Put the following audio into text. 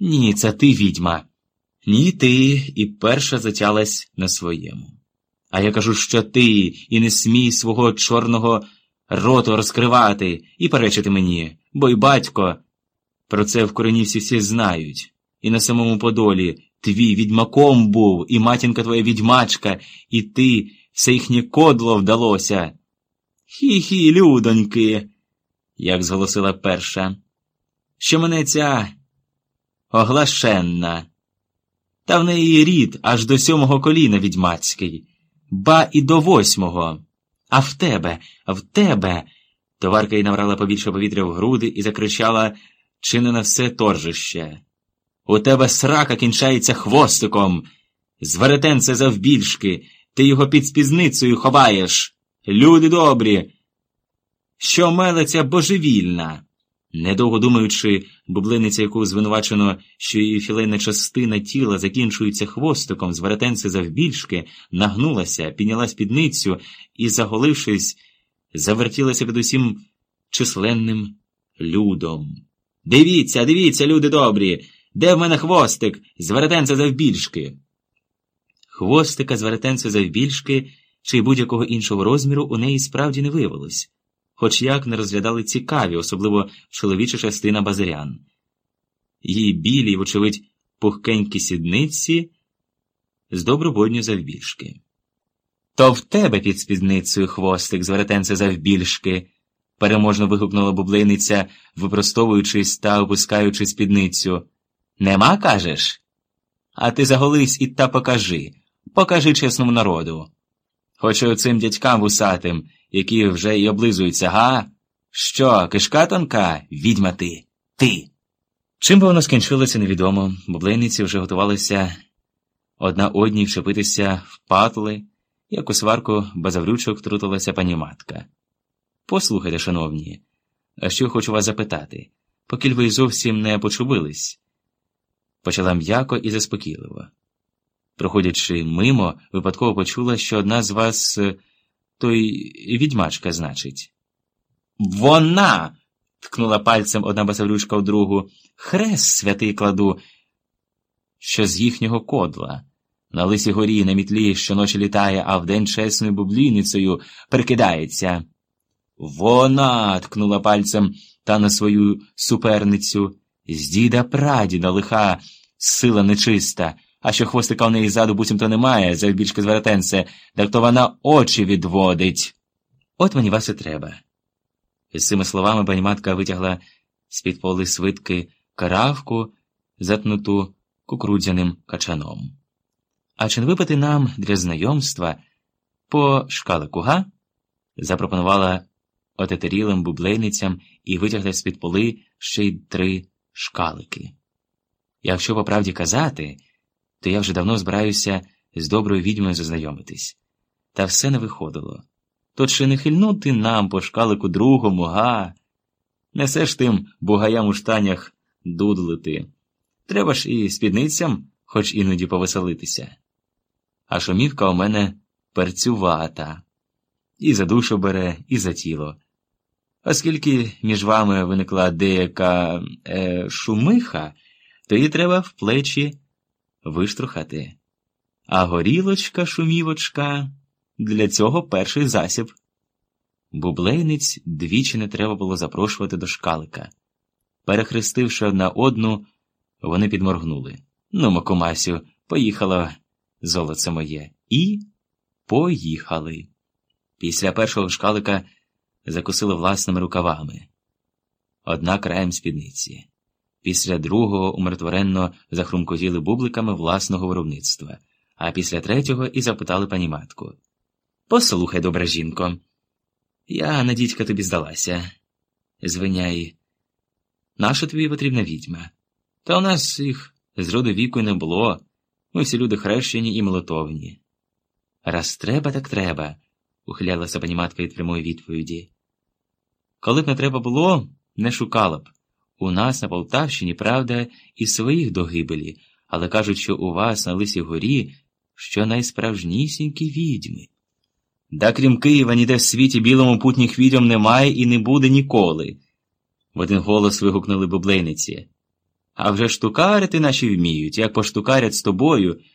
Ні, це ти відьма. Ні, ти і перша затялась на своєму. А я кажу, що ти і не смій свого чорного роту розкривати і перечити мені, бо й батько. Про це в коренівці всі знають, і на самому Подолі твій відьмаком був, і матінка твоя відьмачка, і ти все їхнє кодло вдалося. Хі-хі, людоньки, як зголосила перша, що мене ця оглашенна. Та в неї рід аж до сьомого коліна відьмацький, ба і до восьмого. А в тебе, в тебе. Товарка й набрала побільше повітря в груди і закричала чи не на все торжище. У тебе срака кінчається хвостиком. Зверетенце завбільшки, ти його під спізницею ховаєш. Люди добрі. Що мелиться божевільна. Недовго думаючи, бублиниця, яку звинувачено, що її філейна частина тіла закінчується хвостиком, з веретенця завбільшки, нагнулася, підняла спідницю і, заголившись, завертілася під усім численним людом. Дивіться, дивіться, люди добрі, де в мене хвостик з веретенця завбільшки. Хвостика з веретенця завбільшки чи будь-якого іншого розміру у неї справді не виявилось хоч як не розглядали цікаві, особливо чоловіча частина базарян. Її білі, вочевидь, пухкенькі сідниці з добрободню завбільшки. То в тебе під спідницею хвостик з веретенця завбільшки, переможно вигукнула бублиниця, випростовуючись та опускаючи спідницю. Нема, кажеш? А ти заголись і та покажи, покажи чесному народу. Хоч і оцим дядькам вусатим, які вже й облизуються, га? Що, кишка тонка, відьма ти, ти. Чим би воно скінчилося, невідомо, бублейниці вже готувалися одна одній вчепитися в патли, як у сварку базаврючок втрутилася пані матка. Послухайте, шановні, а що хочу вас запитати, поки ви зовсім не почубились, почала м'яко і заспокійливо. Проходячи мимо, випадково почула, що одна з вас той відьмачка, значить. Вона. ткнула пальцем одна басавлючка в другу. Хрест святий кладу, що з їхнього кодла. На лисі горі на мітлі щоночі літає, а вдень чесною бубліницею прикидається. Вона. ткнула пальцем та на свою суперницю. З діда прадіда лиха сила нечиста а що хвостика в неї ззаду буцімто немає, завбільшки зверетенце, так то вона очі відводить. От мені вас і треба. З цими словами баніматка витягла з-під поли свитки каравку, затнуту кукрудзяним качаном. А чи не випити нам для знайомства по шкалику, га? запропонувала отетерілим бублейницям і витягла з-під поли ще й три шкалики. Якщо по правді казати, то я вже давно збираюся з доброю відьмою зазнайомитись. Та все не виходило. То чи не хильнути нам по шкалику другому, га? Несеш тим бугаям у штанях дудлити. Треба ж і спідницям, хоч іноді повеселитися. А шумівка у мене перцювата, і за душу бере, і за тіло. Оскільки між вами виникла деяка е, шумиха, то її треба в плечі виштрухати. А горілочка, шумівочка, для цього перший засіб. Бублейниць двічі не треба було запрошувати до шкалика. Перехрестивши одна одну, вони підморгнули. Ну, Макумасю, поїхало золоце моє. І поїхали. Після першого шкалика закусили власними рукавами. Одна краєм спідниці. Після другого умиротворенно захрумкотіли бубликами власного виробництва, а після третього і запитали пані матку. Послухай, добра жінко, я на дідька тобі здалася. Звиняй, наша тобі потрібна відьма. Та у нас їх з роду віку не було. Ми всі люди хрещені і молотовні. Раз треба, так треба, ухилялася пані матка від прямої відповіді. Коли б не треба було, не шукала б. У нас на Полтавщині, правда, і своїх до гибелі, але кажуть, що у вас на Лисій горі що найсправжнісінькі відьми. Да крім Києва, ніде в світі білому путніх відьом немає і не буде ніколи. В один голос вигукнули бублейниці. А вже штукарити наші вміють, як поштукарять з тобою,